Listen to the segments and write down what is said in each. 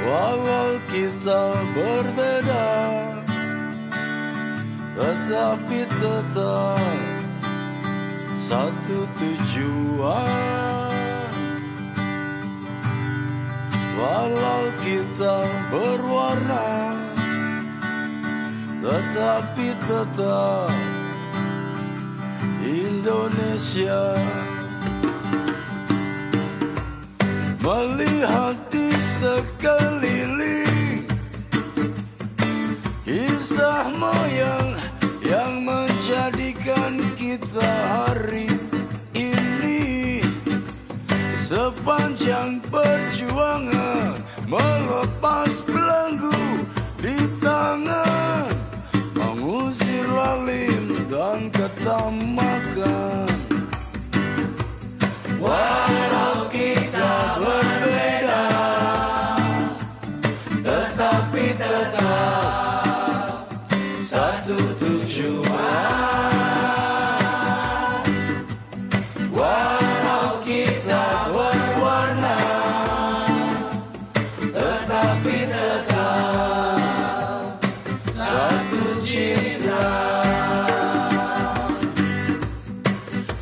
Walau kita berbeda Tetapi tetap Satu tujuan. Walau kita berwarna Tetapi tetap Indonesia. Melihat sekeliling. Kisah moyang yang menjadikan kita hari ini. Sepanjang perjuangan melepas belenggu di tangan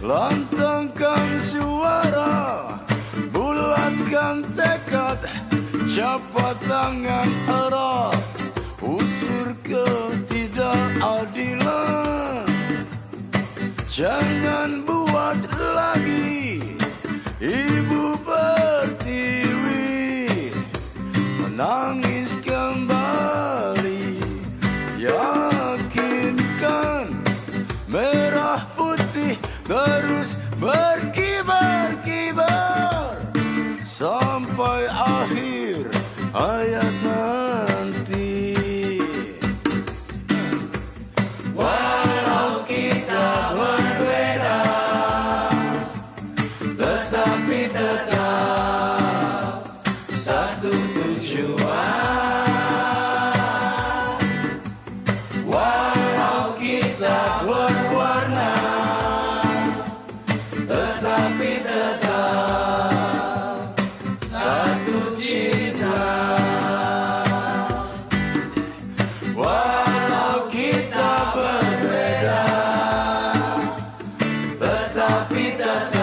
Lantangkan suara Bulatkan tekad Capat tangan erat Usir ketidakadilan. Jangan Sampai Tetapi tetap Satu